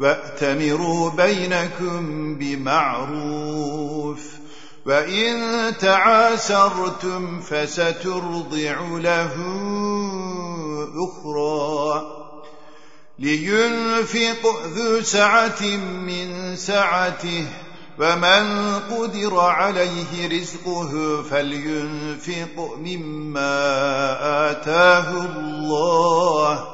وأتمروا بينكم بمعروف وإن تعاسرتم فسترضع له أخرى لينفق ذو سعة من سعته ومن قدر عليه رزقه فلينفق مما آتاه الله